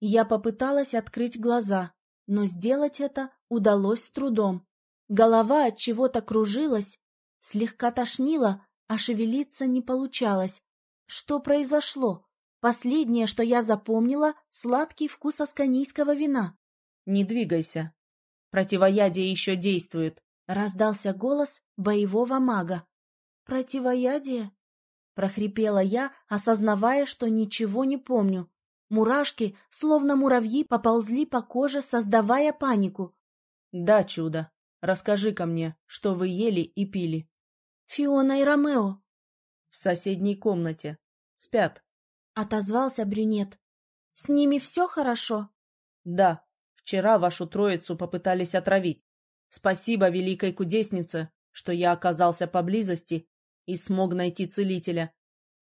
Я попыталась открыть глаза, но сделать это удалось с трудом. Голова от чего-то кружилась, слегка тошнила, а шевелиться не получалось. Что произошло? Последнее, что я запомнила, сладкий вкус асканийского вина. «Не двигайся. Противоядие еще действует», — раздался голос боевого мага. «Противоядие?» — прохрипела я, осознавая, что ничего не помню. Мурашки, словно муравьи, поползли по коже, создавая панику. «Да, чудо. Расскажи-ка мне, что вы ели и пили». «Фиона и Ромео». «В соседней комнате. Спят». — отозвался брюнет. «С ними все хорошо?» «Да. Вчера вашу троицу попытались отравить. Спасибо великой кудеснице, что я оказался поблизости и смог найти целителя».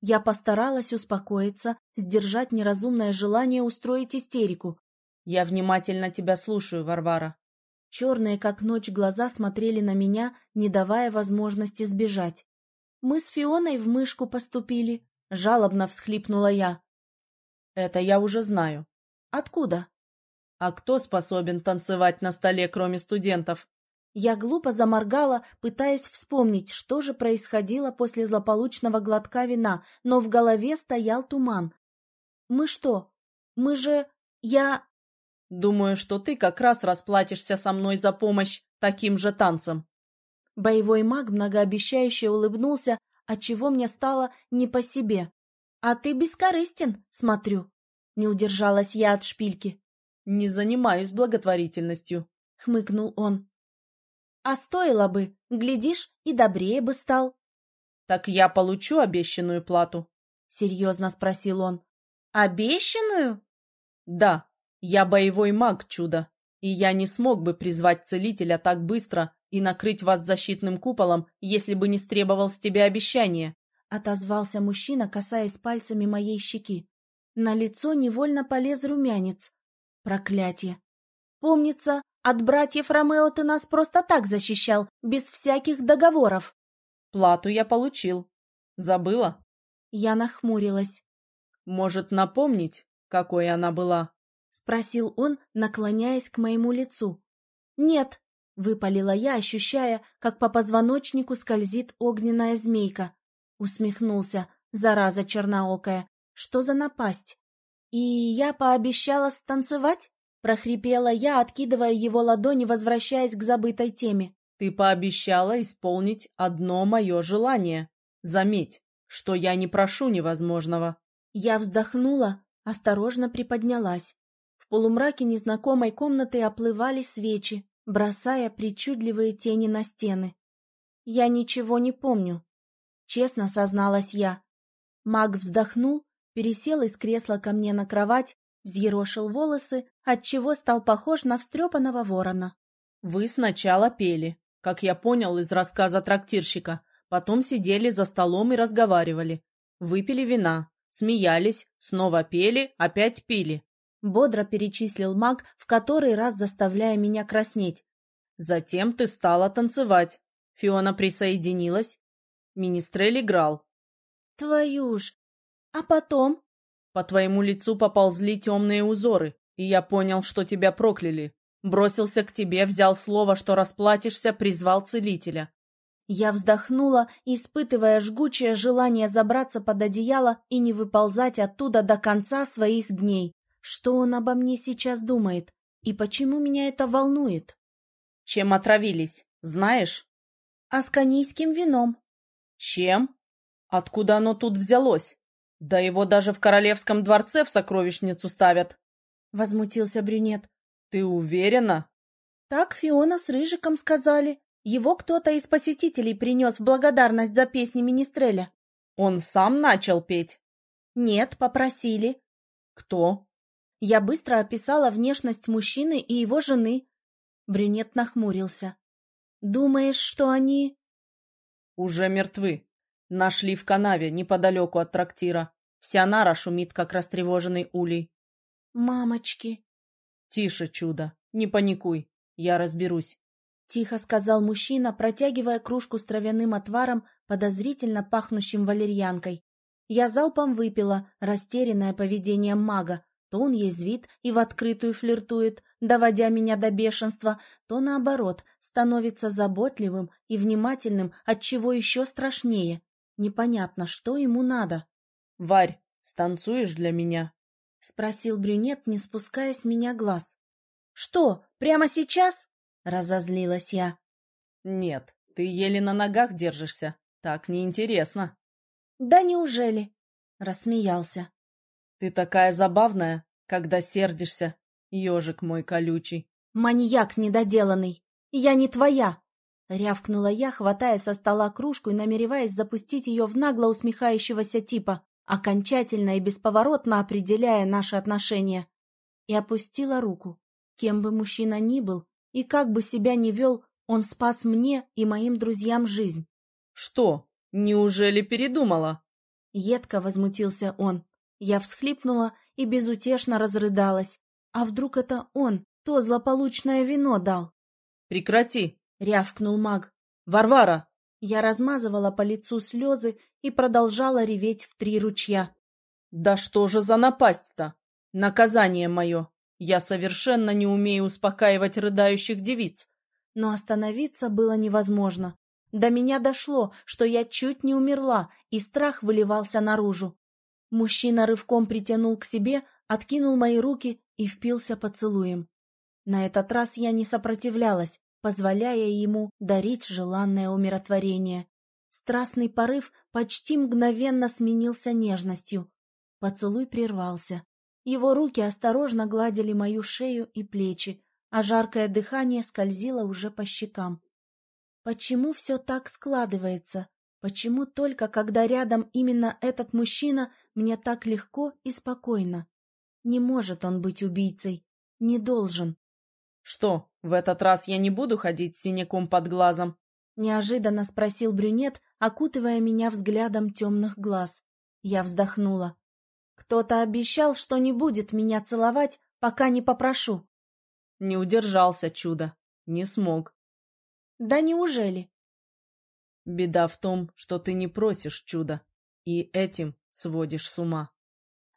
Я постаралась успокоиться, сдержать неразумное желание устроить истерику. «Я внимательно тебя слушаю, Варвара». Черные, как ночь, глаза смотрели на меня, не давая возможности сбежать. Мы с Фионой в мышку поступили, Жалобно всхлипнула я. Это я уже знаю. Откуда? А кто способен танцевать на столе, кроме студентов? Я глупо заморгала, пытаясь вспомнить, что же происходило после злополучного глотка вина, но в голове стоял туман. Мы что? Мы же... Я... Думаю, что ты как раз расплатишься со мной за помощь таким же танцем. Боевой маг многообещающе улыбнулся, отчего мне стало не по себе. «А ты бескорыстен, смотрю». Не удержалась я от шпильки. «Не занимаюсь благотворительностью», — хмыкнул он. «А стоило бы, глядишь, и добрее бы стал». «Так я получу обещанную плату?» — серьезно спросил он. «Обещанную?» «Да, я боевой маг, чудо, и я не смог бы призвать целителя так быстро и накрыть вас защитным куполом, если бы не стребовал с тебя обещания», — отозвался мужчина, касаясь пальцами моей щеки. На лицо невольно полез румянец. Проклятие! Помнится, от братьев Ромео ты нас просто так защищал, без всяких договоров. Плату я получил. Забыла? Я нахмурилась. Может, напомнить, какой она была? Спросил он, наклоняясь к моему лицу. Нет, — выпалила я, ощущая, как по позвоночнику скользит огненная змейка. Усмехнулся, зараза черноокая. Что за напасть? И я пообещала станцевать? Прохрипела я, откидывая его ладони, возвращаясь к забытой теме. Ты пообещала исполнить одно мое желание. Заметь, что я не прошу невозможного. Я вздохнула, осторожно приподнялась. В полумраке незнакомой комнаты оплывали свечи, бросая причудливые тени на стены. «Я ничего не помню», — честно созналась я. Маг вздохнул, пересел из кресла ко мне на кровать, взъерошил волосы, отчего стал похож на встрепанного ворона. «Вы сначала пели, как я понял из рассказа трактирщика, потом сидели за столом и разговаривали. Выпили вина, смеялись, снова пели, опять пили. Бодро перечислил маг, в который раз заставляя меня краснеть. Затем ты стала танцевать. Фиона присоединилась. Министрель играл. Твою ж! А потом? По твоему лицу поползли темные узоры, и я понял, что тебя прокляли. Бросился к тебе, взял слово, что расплатишься, призвал целителя. Я вздохнула, испытывая жгучее желание забраться под одеяло и не выползать оттуда до конца своих дней. Что он обо мне сейчас думает? И почему меня это волнует? Чем отравились, знаешь? Асканийским вином. Чем? Откуда оно тут взялось? Да его даже в королевском дворце в сокровищницу ставят. Возмутился брюнет. Ты уверена? Так Фиона с Рыжиком сказали. Его кто-то из посетителей принес в благодарность за песни Министреля. Он сам начал петь? Нет, попросили. Кто? Я быстро описала внешность мужчины и его жены. Брюнет нахмурился. «Думаешь, что они...» «Уже мертвы. Нашли в канаве, неподалеку от трактира. Вся нара шумит, как растревоженный улей». «Мамочки!» «Тише, чудо, не паникуй, я разберусь», — тихо сказал мужчина, протягивая кружку с травяным отваром, подозрительно пахнущим валерьянкой. Я залпом выпила, растерянная поведением мага, То он язвит и в открытую флиртует, доводя меня до бешенства, то, наоборот, становится заботливым и внимательным, от чего еще страшнее. Непонятно, что ему надо. — Варь, станцуешь для меня? — спросил брюнет, не спуская с меня глаз. — Что, прямо сейчас? — разозлилась я. — Нет, ты еле на ногах держишься. Так неинтересно. — Да неужели? — рассмеялся. Ты такая забавная, когда сердишься, ежик мой колючий. Маньяк недоделанный. Я не твоя. Рявкнула я, хватая со стола кружку и намереваясь запустить ее в нагло усмехающегося типа, окончательно и бесповоротно определяя наши отношения. И опустила руку. Кем бы мужчина ни был и как бы себя ни вел, он спас мне и моим друзьям жизнь. — Что, неужели передумала? Едко возмутился он. Я всхлипнула и безутешно разрыдалась. А вдруг это он, то злополучное вино дал? «Прекрати!» — рявкнул маг. «Варвара!» Я размазывала по лицу слезы и продолжала реветь в три ручья. «Да что же за напасть-то? Наказание мое! Я совершенно не умею успокаивать рыдающих девиц!» Но остановиться было невозможно. До меня дошло, что я чуть не умерла, и страх выливался наружу. Мужчина рывком притянул к себе, откинул мои руки и впился поцелуем. На этот раз я не сопротивлялась, позволяя ему дарить желанное умиротворение. Страстный порыв почти мгновенно сменился нежностью. Поцелуй прервался. Его руки осторожно гладили мою шею и плечи, а жаркое дыхание скользило уже по щекам. Почему все так складывается? Почему только когда рядом именно этот мужчина, мне так легко и спокойно? Не может он быть убийцей. Не должен. — Что, в этот раз я не буду ходить с синяком под глазом? — неожиданно спросил брюнет, окутывая меня взглядом темных глаз. Я вздохнула. Кто-то обещал, что не будет меня целовать, пока не попрошу. Не удержался чудо. Не смог. — Да неужели? Беда в том, что ты не просишь чуда, и этим сводишь с ума.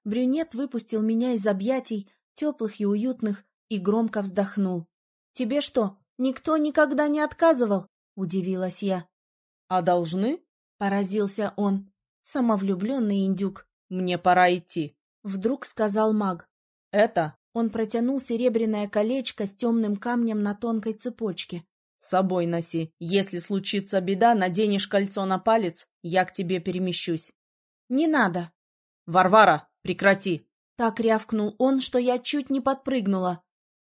Брюнет выпустил меня из объятий, теплых и уютных, и громко вздохнул. — Тебе что, никто никогда не отказывал? — удивилась я. — А должны? — поразился он. Самовлюбленный индюк. — Мне пора идти. — вдруг сказал маг. — Это? Он протянул серебряное колечко с темным камнем на тонкой цепочке. С собой носи. Если случится беда, наденешь кольцо на палец, я к тебе перемещусь. Не надо. Варвара, прекрати. Так рявкнул он, что я чуть не подпрыгнула.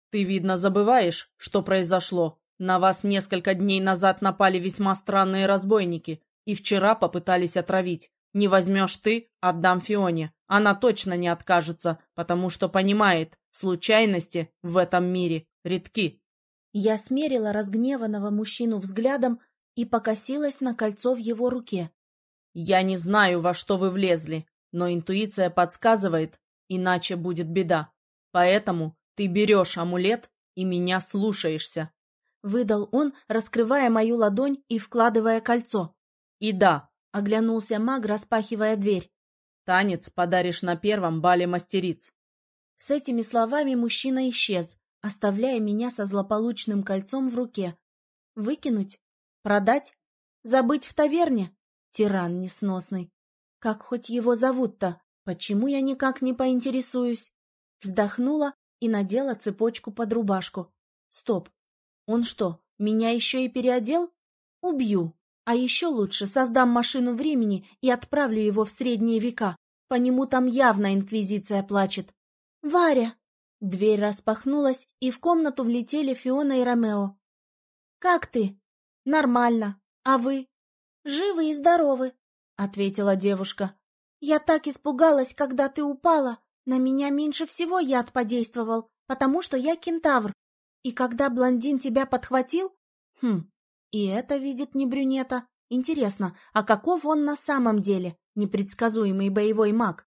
Ты, видно, забываешь, что произошло. На вас несколько дней назад напали весьма странные разбойники и вчера попытались отравить. Не возьмешь ты, отдам Фионе. Она точно не откажется, потому что понимает, случайности в этом мире редки. Я смерила разгневанного мужчину взглядом и покосилась на кольцо в его руке. «Я не знаю, во что вы влезли, но интуиция подсказывает, иначе будет беда. Поэтому ты берешь амулет и меня слушаешься». Выдал он, раскрывая мою ладонь и вкладывая кольцо. «И да», — оглянулся маг, распахивая дверь. «Танец подаришь на первом бале мастериц». С этими словами мужчина исчез, оставляя меня со злополучным кольцом в руке. Выкинуть? Продать? Забыть в таверне? Тиран несносный. Как хоть его зовут-то? Почему я никак не поинтересуюсь? Вздохнула и надела цепочку под рубашку. Стоп. Он что, меня еще и переодел? Убью. А еще лучше создам машину времени и отправлю его в средние века. По нему там явно инквизиция плачет. «Варя!» Дверь распахнулась, и в комнату влетели Фиона и Ромео. «Как ты?» «Нормально. А вы?» «Живы и здоровы», — ответила девушка. «Я так испугалась, когда ты упала. На меня меньше всего яд подействовал, потому что я кентавр. И когда блондин тебя подхватил...» «Хм, и это видит не брюнета. Интересно, а каков он на самом деле, непредсказуемый боевой маг?»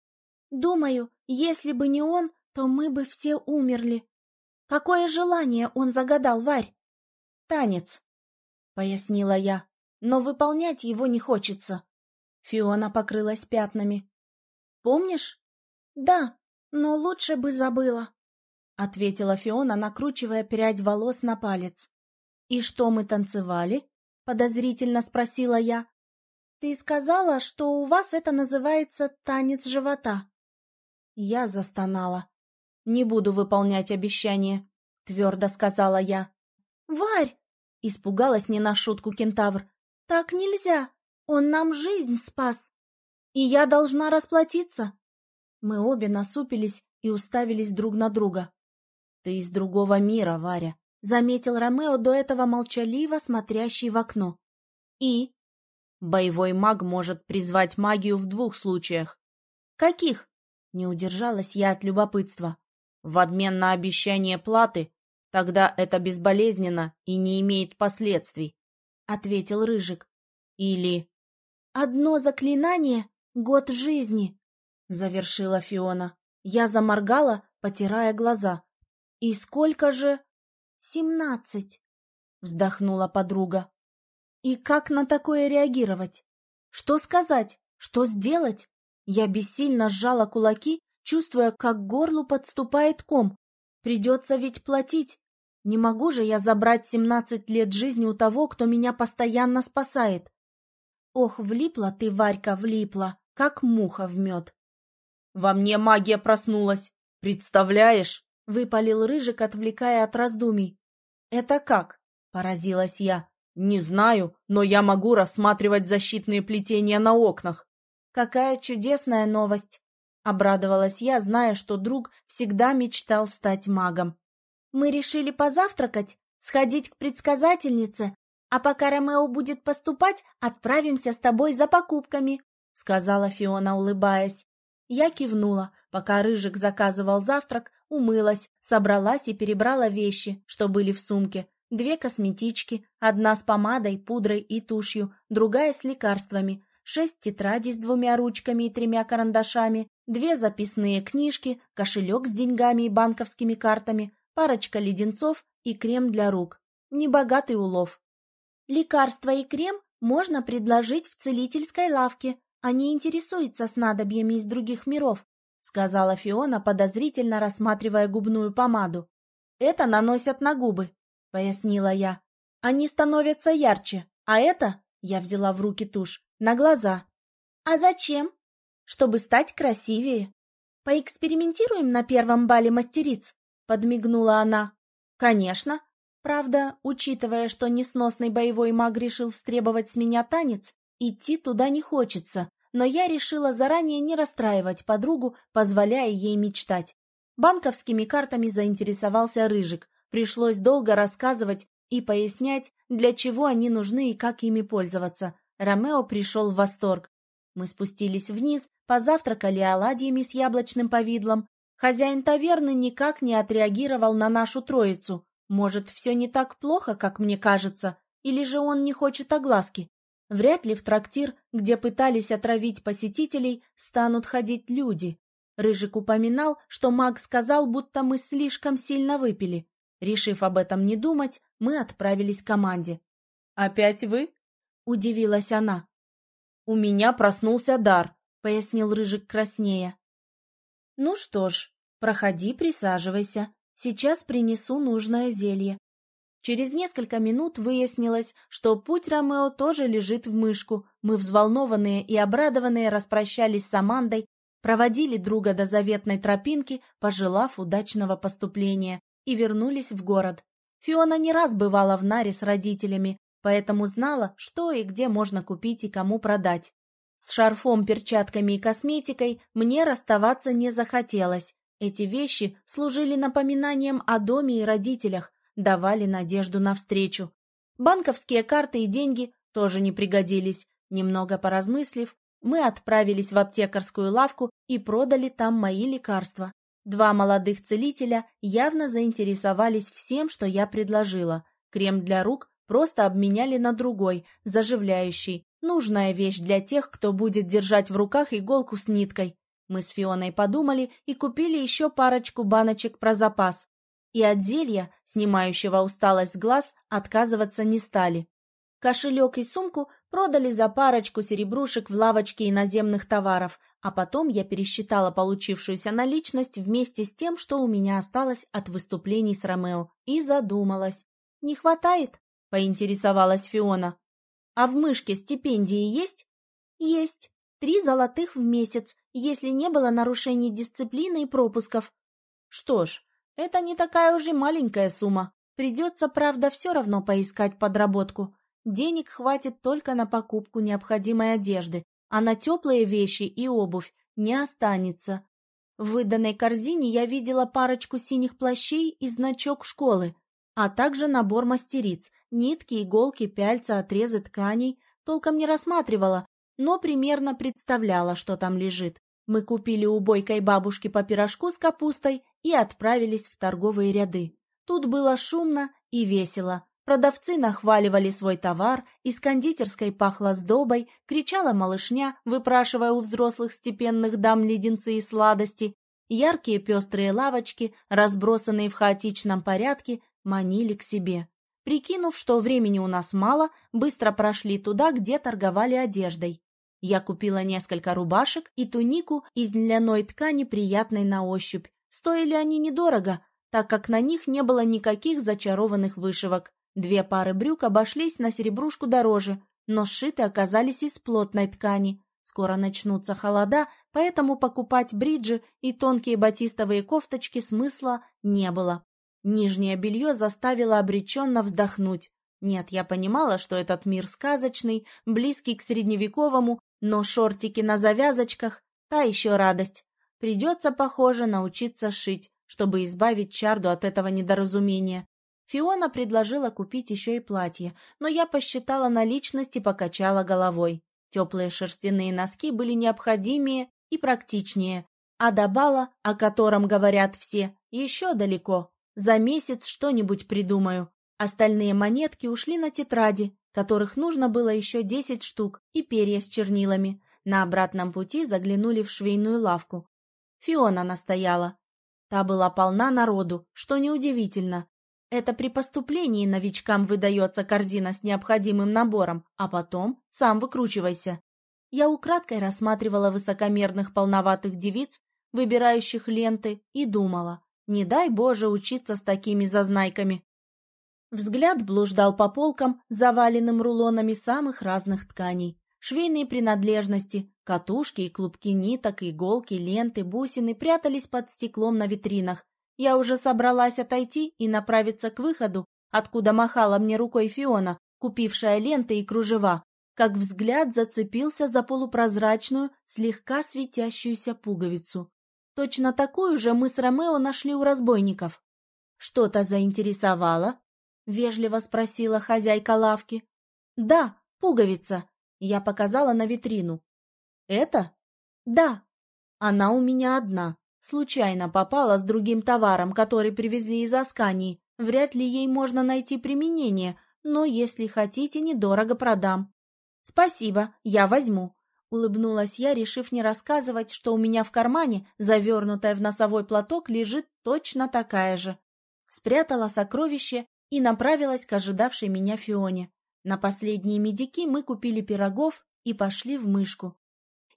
«Думаю, если бы не он, то мы бы все умерли. Какое желание он загадал, Варь? Танец, — пояснила я, — но выполнять его не хочется. Фиона покрылась пятнами. Помнишь? Да, но лучше бы забыла, — ответила Фиона, накручивая прядь волос на палец. «И что мы танцевали?» — подозрительно спросила я. «Ты сказала, что у вас это называется танец живота». Я застонала. «Не буду выполнять обещание», — твердо сказала я. «Варь!» — испугалась не на шутку кентавр. «Так нельзя! Он нам жизнь спас! И я должна расплатиться!» Мы обе насупились и уставились друг на друга. «Ты из другого мира, Варя», — заметил Ромео, до этого молчаливо смотрящий в окно. «И?» «Боевой маг может призвать магию в двух случаях». «Каких?» — не удержалась я от любопытства. «В обмен на обещание платы, тогда это безболезненно и не имеет последствий», — ответил Рыжик. «Или...» «Одно заклинание — год жизни», — завершила Фиона. Я заморгала, потирая глаза. «И сколько же...» «Семнадцать», — вздохнула подруга. «И как на такое реагировать? Что сказать? Что сделать?» Я бессильно сжала кулаки, чувствуя, как к горлу подступает ком. «Придется ведь платить. Не могу же я забрать семнадцать лет жизни у того, кто меня постоянно спасает. Ох, влипла ты, Варька, влипла, как муха в мед. Во мне магия проснулась, представляешь? Выпалил Рыжик, отвлекая от раздумий. «Это как?» — поразилась я. «Не знаю, но я могу рассматривать защитные плетения на окнах». «Какая чудесная новость!» — обрадовалась я, зная, что друг всегда мечтал стать магом. «Мы решили позавтракать, сходить к предсказательнице, а пока Ромео будет поступать, отправимся с тобой за покупками», — сказала Фиона, улыбаясь. Я кивнула, пока Рыжик заказывал завтрак, умылась, собралась и перебрала вещи, что были в сумке. Две косметички, одна с помадой, пудрой и тушью, другая с лекарствами, шесть тетрадей с двумя ручками и тремя карандашами, две записные книжки, кошелек с деньгами и банковскими картами, парочка леденцов и крем для рук. Небогатый улов. Лекарства и крем можно предложить в целительской лавке, они интересуются снадобьями из других миров, сказала Фиона, подозрительно рассматривая губную помаду. Это наносят на губы, пояснила я. Они становятся ярче, а это, я взяла в руки тушь, на глаза. А зачем? Чтобы стать красивее. Поэкспериментируем на первом бале мастериц, подмигнула она. Конечно. Правда, учитывая, что несносный боевой маг решил встребовать с меня танец, Идти туда не хочется, но я решила заранее не расстраивать подругу, позволяя ей мечтать. Банковскими картами заинтересовался Рыжик. Пришлось долго рассказывать и пояснять, для чего они нужны и как ими пользоваться. Ромео пришел в восторг. Мы спустились вниз, позавтракали оладьями с яблочным повидлом. Хозяин таверны никак не отреагировал на нашу троицу. Может, все не так плохо, как мне кажется, или же он не хочет огласки. Вряд ли в трактир, где пытались отравить посетителей, станут ходить люди. Рыжик упоминал, что маг сказал, будто мы слишком сильно выпили. Решив об этом не думать, мы отправились к команде. «Опять вы?» — удивилась она. «У меня проснулся дар», — пояснил Рыжик краснее. «Ну что ж, проходи, присаживайся. Сейчас принесу нужное зелье. Через несколько минут выяснилось, что путь Ромео тоже лежит в мышку. Мы, взволнованные и обрадованные, распрощались с Амандой, проводили друга до заветной тропинки, пожелав удачного поступления, и вернулись в город. Фиона не раз бывала в Наре с родителями, поэтому знала, что и где можно купить и кому продать. С шарфом, перчатками и косметикой мне расставаться не захотелось. Эти вещи служили напоминанием о доме и родителях, давали надежду на встречу. Банковские карты и деньги тоже не пригодились. Немного поразмыслив, мы отправились в аптекарскую лавку и продали там мои лекарства. Два молодых целителя явно заинтересовались всем, что я предложила. Крем для рук просто обменяли на другой, заживляющий. Нужная вещь для тех, кто будет держать в руках иголку с ниткой. Мы с Фионой подумали и купили еще парочку баночек про запас и от зелья, снимающего усталость с глаз, отказываться не стали. Кошелек и сумку продали за парочку серебрушек в лавочке иноземных товаров, а потом я пересчитала получившуюся наличность вместе с тем, что у меня осталось от выступлений с Ромео, и задумалась. «Не хватает?» — поинтересовалась Фиона. «А в мышке стипендии есть?» «Есть. Три золотых в месяц, если не было нарушений дисциплины и пропусков». «Что ж, это не такая уже маленькая сумма. Придется, правда, все равно поискать подработку. Денег хватит только на покупку необходимой одежды, а на теплые вещи и обувь не останется. В выданной корзине я видела парочку синих плащей и значок школы, а также набор мастериц, нитки, иголки, пяльца, отрезы тканей. Толком не рассматривала, но примерно представляла, что там лежит. Мы купили у бойкой бабушки по пирожку с капустой и отправились в торговые ряды. Тут было шумно и весело. Продавцы нахваливали свой товар, из кондитерской пахло сдобой, кричала малышня, выпрашивая у взрослых степенных дам леденцы и сладости. Яркие пестрые лавочки, разбросанные в хаотичном порядке, манили к себе. Прикинув, что времени у нас мало, быстро прошли туда, где торговали одеждой. Я купила несколько рубашек и тунику из льняной ткани, приятной на ощупь. Стоили они недорого, так как на них не было никаких зачарованных вышивок. Две пары брюк обошлись на серебрушку дороже, но сшиты оказались из плотной ткани. Скоро начнутся холода, поэтому покупать бриджи и тонкие батистовые кофточки смысла не было. Нижнее белье заставило обреченно вздохнуть. Нет, я понимала, что этот мир сказочный, близкий к средневековому, но шортики на завязочках — та еще радость. Придется, похоже, научиться шить, чтобы избавить Чарду от этого недоразумения. Фиона предложила купить еще и платье, но я посчитала наличность и покачала головой. Теплые шерстяные носки были необходимее и практичнее, а до бала, о котором говорят все, еще далеко. За месяц что-нибудь придумаю. Остальные монетки ушли на тетради, которых нужно было еще десять штук, и перья с чернилами. На обратном пути заглянули в швейную лавку. Фиона настояла. Та была полна народу, что неудивительно. Это при поступлении новичкам выдается корзина с необходимым набором, а потом сам выкручивайся. Я украдкой рассматривала высокомерных полноватых девиц, выбирающих ленты, и думала, не дай Боже учиться с такими зазнайками. Взгляд блуждал по полкам, заваленным рулонами самых разных тканей. Швейные принадлежности, катушки и клубки ниток, иголки, ленты, бусины прятались под стеклом на витринах, я уже собралась отойти и направиться к выходу, откуда махала мне рукой Фиона, купившая ленты и кружева, как взгляд зацепился за полупрозрачную, слегка светящуюся пуговицу. Точно такую же мы с Ромео нашли у разбойников. «Что-то заинтересовало?» — вежливо спросила хозяйка лавки. «Да, пуговица», — я показала на витрину. «Это?» «Да, она у меня одна. Случайно попала с другим товаром, который привезли из Аскании. Вряд ли ей можно найти применение, но если хотите, недорого продам. Спасибо, я возьму. Улыбнулась я, решив не рассказывать, что у меня в кармане, завернутая в носовой платок, лежит точно такая же. Спрятала сокровище и направилась к ожидавшей меня Фионе. На последние медики мы купили пирогов и пошли в мышку.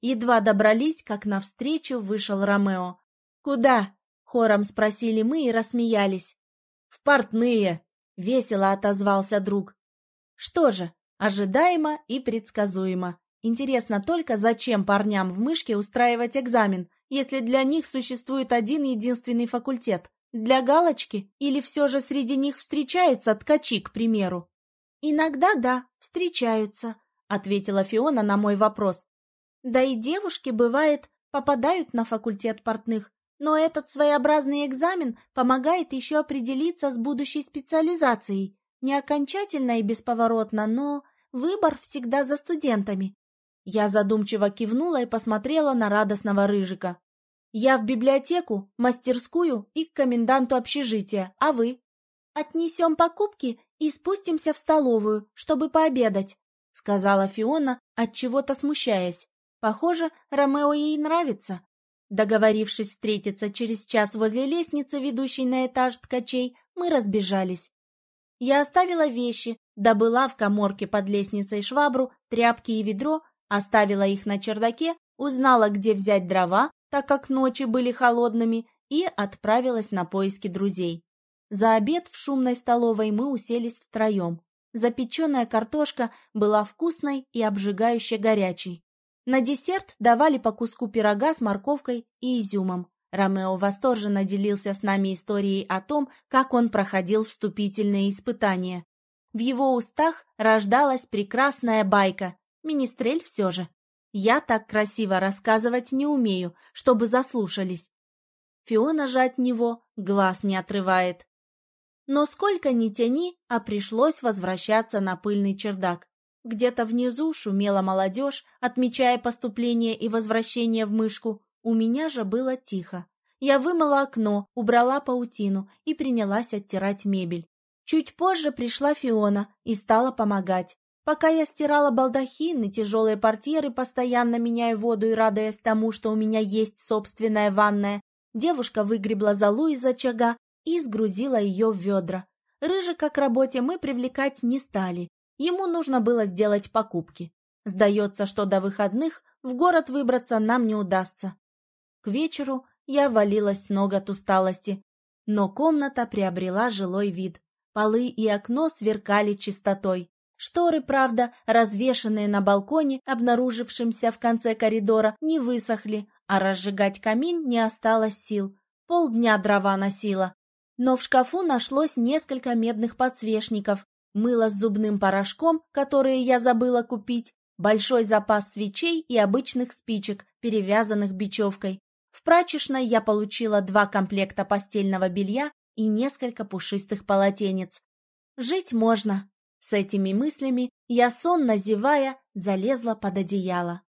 Едва добрались, как навстречу вышел Ромео. «Куда?» — хором спросили мы и рассмеялись. «В портные!» — весело отозвался друг. Что же, ожидаемо и предсказуемо. Интересно только, зачем парням в мышке устраивать экзамен, если для них существует один единственный факультет? Для галочки? Или все же среди них встречаются ткачи, к примеру? «Иногда да, встречаются», — ответила Фиона на мой вопрос. «Да и девушки, бывает, попадают на факультет портных, но этот своеобразный экзамен помогает еще определиться с будущей специализацией. Не окончательно и бесповоротно, но выбор всегда за студентами. Я задумчиво кивнула и посмотрела на радостного рыжика. Я в библиотеку, мастерскую и к коменданту общежития, а вы? Отнесем покупки и спустимся в столовую, чтобы пообедать, сказала Фиона, от чего-то смущаясь. Похоже, Ромео ей нравится. Договорившись встретиться через час возле лестницы, ведущей на этаж ткачей, мы разбежались. Я оставила вещи, добыла в коморке под лестницей швабру, тряпки и ведро, Оставила их на чердаке, узнала, где взять дрова, так как ночи были холодными, и отправилась на поиски друзей. За обед в шумной столовой мы уселись втроем. Запеченная картошка была вкусной и обжигающе горячей. На десерт давали по куску пирога с морковкой и изюмом. Ромео восторженно делился с нами историей о том, как он проходил вступительные испытания. В его устах рождалась прекрасная байка. Министрель все же. Я так красиво рассказывать не умею, чтобы заслушались. Фиона же от него глаз не отрывает. Но сколько ни тяни, а пришлось возвращаться на пыльный чердак. Где-то внизу шумела молодежь, отмечая поступление и возвращение в мышку. У меня же было тихо. Я вымыла окно, убрала паутину и принялась оттирать мебель. Чуть позже пришла Фиона и стала помогать. Пока я стирала балдахин и тяжелые портьеры, постоянно меняя воду и радуясь тому, что у меня есть собственная ванная, девушка выгребла золу из очага и сгрузила ее в ведра. Рыжика к работе мы привлекать не стали. Ему нужно было сделать покупки. Сдается, что до выходных в город выбраться нам не удастся. К вечеру я валилась с ног от усталости, но комната приобрела жилой вид. Полы и окно сверкали чистотой. Шторы, правда, развешанные на балконе, обнаружившемся в конце коридора, не высохли, а разжигать камин не осталось сил. Полдня дрова носила. Но в шкафу нашлось несколько медных подсвечников, мыло с зубным порошком, которые я забыла купить, большой запас свечей и обычных спичек, перевязанных бечевкой. В прачечной я получила два комплекта постельного белья и несколько пушистых полотенец. Жить можно. С этими мыслями я, сонно зевая, залезла под одеяло.